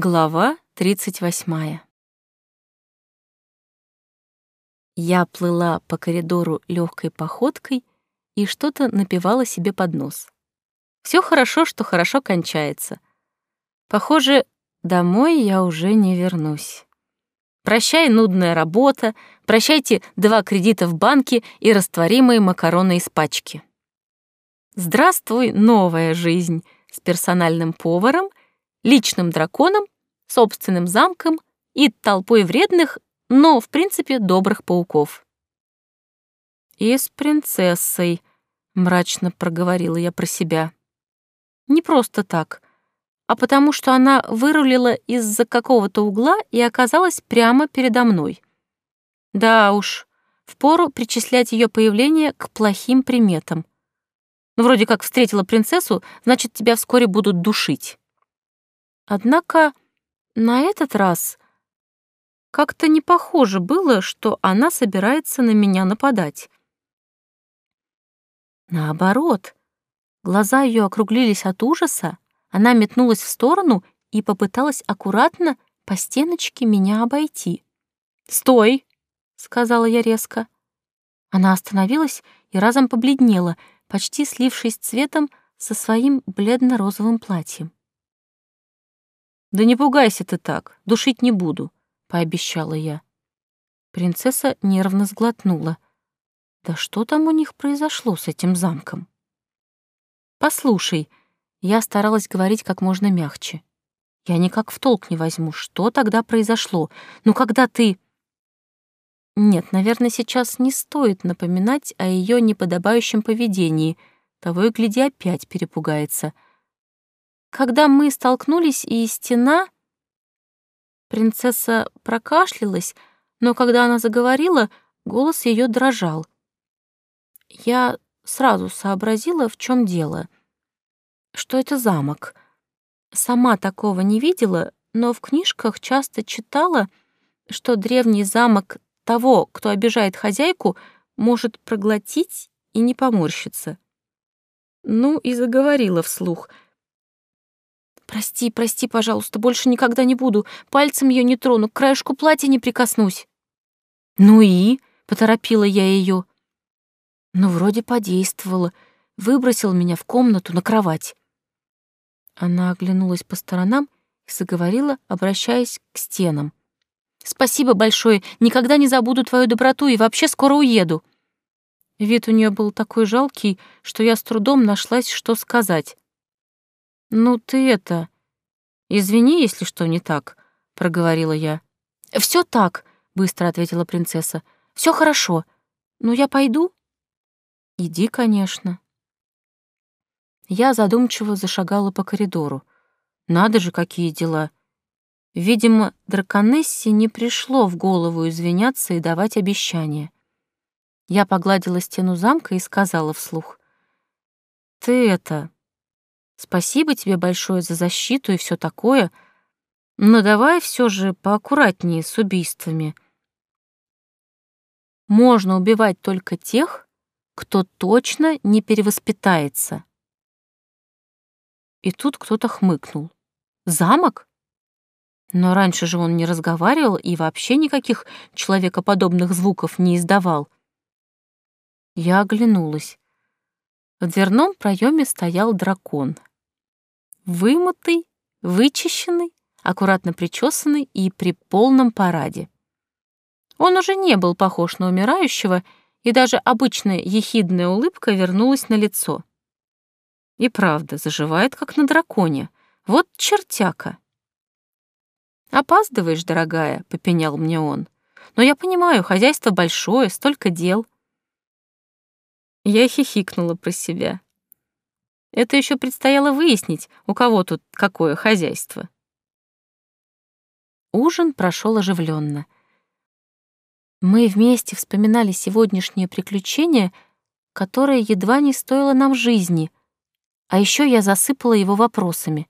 Глава 38. Я плыла по коридору легкой походкой и что-то напевала себе под нос. Все хорошо, что хорошо кончается. Похоже, домой я уже не вернусь. Прощай, нудная работа, прощайте два кредита в банке и растворимые макароны из пачки. Здравствуй, новая жизнь с персональным поваром личным драконом, собственным замком и толпой вредных, но, в принципе, добрых пауков. «И с принцессой», — мрачно проговорила я про себя. «Не просто так, а потому что она вырулила из-за какого-то угла и оказалась прямо передо мной. Да уж, впору причислять ее появление к плохим приметам. Ну, вроде как встретила принцессу, значит, тебя вскоре будут душить. Однако на этот раз как-то не похоже было, что она собирается на меня нападать. Наоборот, глаза ее округлились от ужаса, она метнулась в сторону и попыталась аккуратно по стеночке меня обойти. «Стой!» — сказала я резко. Она остановилась и разом побледнела, почти слившись цветом со своим бледно-розовым платьем. «Да не пугайся ты так, душить не буду», — пообещала я. Принцесса нервно сглотнула. «Да что там у них произошло с этим замком?» «Послушай», — я старалась говорить как можно мягче. «Я никак в толк не возьму, что тогда произошло. Ну, когда ты...» Нет, наверное, сейчас не стоит напоминать о ее неподобающем поведении. Того и гляди, опять перепугается — когда мы столкнулись, и стена... Принцесса прокашлялась, но когда она заговорила, голос ее дрожал. Я сразу сообразила, в чем дело. Что это замок. Сама такого не видела, но в книжках часто читала, что древний замок того, кто обижает хозяйку, может проглотить и не поморщиться. Ну и заговорила вслух — «Прости, прости, пожалуйста, больше никогда не буду. Пальцем ее не трону, к краешку платья не прикоснусь». «Ну и?» — поторопила я ее. Ну, вроде подействовала. Выбросил меня в комнату на кровать. Она оглянулась по сторонам и заговорила, обращаясь к стенам. «Спасибо большое, никогда не забуду твою доброту и вообще скоро уеду». Вид у нее был такой жалкий, что я с трудом нашлась, что сказать. «Ну ты это... Извини, если что не так», — проговорила я. Все так», — быстро ответила принцесса. Все хорошо. Ну, я пойду?» «Иди, конечно». Я задумчиво зашагала по коридору. Надо же, какие дела. Видимо, драконессе не пришло в голову извиняться и давать обещания. Я погладила стену замка и сказала вслух. «Ты это... Спасибо тебе большое за защиту и все такое, но давай все же поаккуратнее с убийствами. Можно убивать только тех, кто точно не перевоспитается. И тут кто-то хмыкнул. Замок? Но раньше же он не разговаривал и вообще никаких человекоподобных звуков не издавал. Я оглянулась. В дверном проеме стоял дракон — вымытый, вычищенный, аккуратно причесанный и при полном параде. Он уже не был похож на умирающего, и даже обычная ехидная улыбка вернулась на лицо. И правда, заживает, как на драконе. Вот чертяка. «Опаздываешь, дорогая», — попенял мне он. «Но я понимаю, хозяйство большое, столько дел». Я хихикнула про себя. Это еще предстояло выяснить, у кого тут какое хозяйство. Ужин прошел оживленно. Мы вместе вспоминали сегодняшнее приключение, которое едва не стоило нам жизни, а еще я засыпала его вопросами.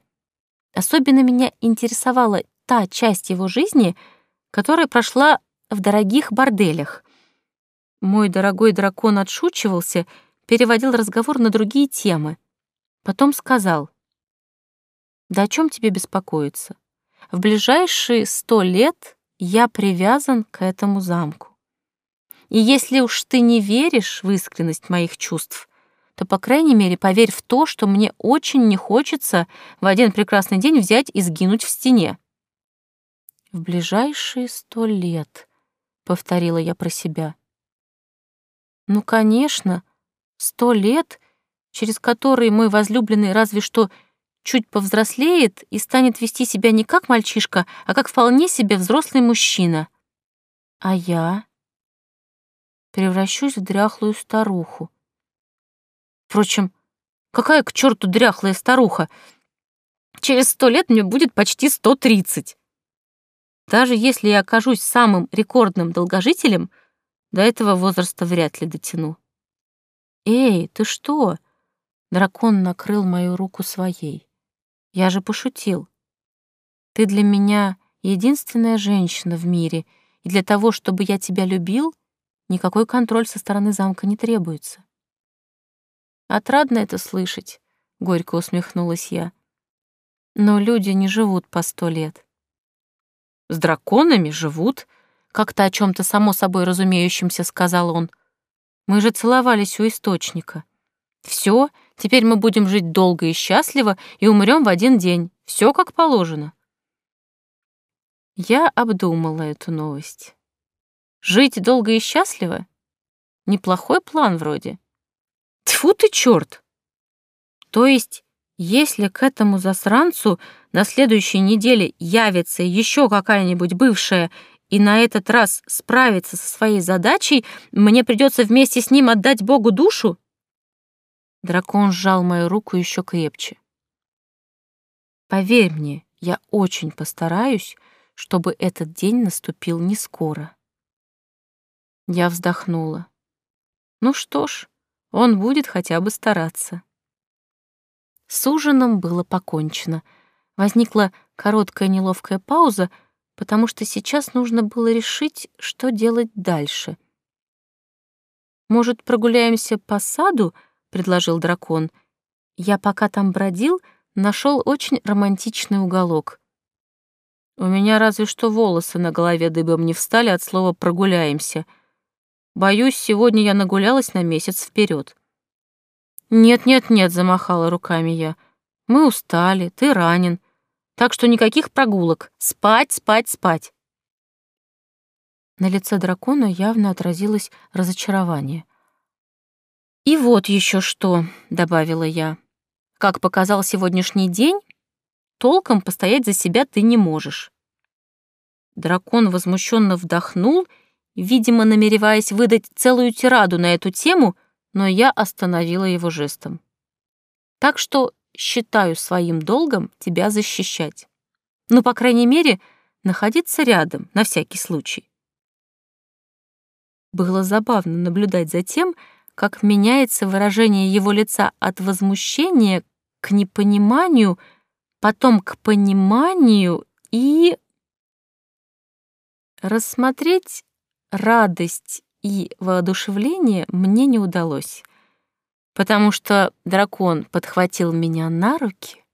Особенно меня интересовала та часть его жизни, которая прошла в дорогих борделях. Мой дорогой дракон отшучивался, переводил разговор на другие темы — Потом сказал, «Да о чем тебе беспокоиться? в ближайшие сто лет я привязан к этому замку. И если уж ты не веришь в искренность моих чувств, то, по крайней мере, поверь в то, что мне очень не хочется в один прекрасный день взять и сгинуть в стене. В ближайшие сто лет, — повторила я про себя. Ну, конечно, сто лет, через которые мой возлюбленный разве что чуть повзрослеет и станет вести себя не как мальчишка, а как вполне себе взрослый мужчина. А я превращусь в дряхлую старуху. Впрочем, какая к черту дряхлая старуха? Через сто лет мне будет почти сто тридцать. Даже если я окажусь самым рекордным долгожителем, до этого возраста вряд ли дотяну. «Эй, ты что?» Дракон накрыл мою руку своей. Я же пошутил. Ты для меня единственная женщина в мире, и для того, чтобы я тебя любил, никакой контроль со стороны замка не требуется. Отрадно это слышать, — горько усмехнулась я. Но люди не живут по сто лет. С драконами живут, — как-то о чем то само собой разумеющемся сказал он. Мы же целовались у источника. Все, теперь мы будем жить долго и счастливо и умрем в один день. Все как положено. Я обдумала эту новость. Жить долго и счастливо? Неплохой план вроде. Тьфу ты, черт! То есть, если к этому засранцу на следующей неделе явится еще какая-нибудь бывшая и на этот раз справится со своей задачей, мне придется вместе с ним отдать Богу душу? Дракон сжал мою руку еще крепче. Поверь мне, я очень постараюсь, чтобы этот день наступил не скоро. Я вздохнула. Ну что ж, он будет хотя бы стараться. С ужином было покончено. Возникла короткая неловкая пауза, потому что сейчас нужно было решить, что делать дальше. «Может, прогуляемся по саду?» — предложил дракон. «Я пока там бродил, нашел очень романтичный уголок. У меня разве что волосы на голове дыбом не встали от слова «прогуляемся». Боюсь, сегодня я нагулялась на месяц вперед. «Нет-нет-нет», — замахала руками я. «Мы устали, ты ранен. Так что никаких прогулок. Спать, спать, спать». На лице дракона явно отразилось разочарование. «И вот еще что», — добавила я. «Как показал сегодняшний день, толком постоять за себя ты не можешь». Дракон возмущенно вдохнул, видимо, намереваясь выдать целую тираду на эту тему, но я остановила его жестом. «Так что считаю своим долгом тебя защищать. Ну, по крайней мере, находиться рядом, на всякий случай». Было забавно наблюдать за тем, как меняется выражение его лица от возмущения к непониманию, потом к пониманию и... Рассмотреть радость и воодушевление мне не удалось, потому что дракон подхватил меня на руки,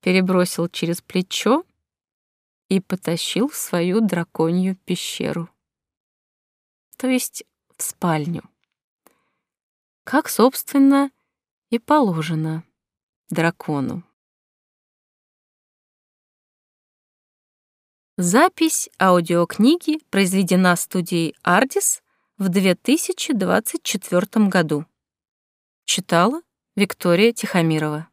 перебросил через плечо и потащил в свою драконью пещеру, то есть в спальню как, собственно, и положено дракону. Запись аудиокниги произведена студией «Ардис» в 2024 году. Читала Виктория Тихомирова.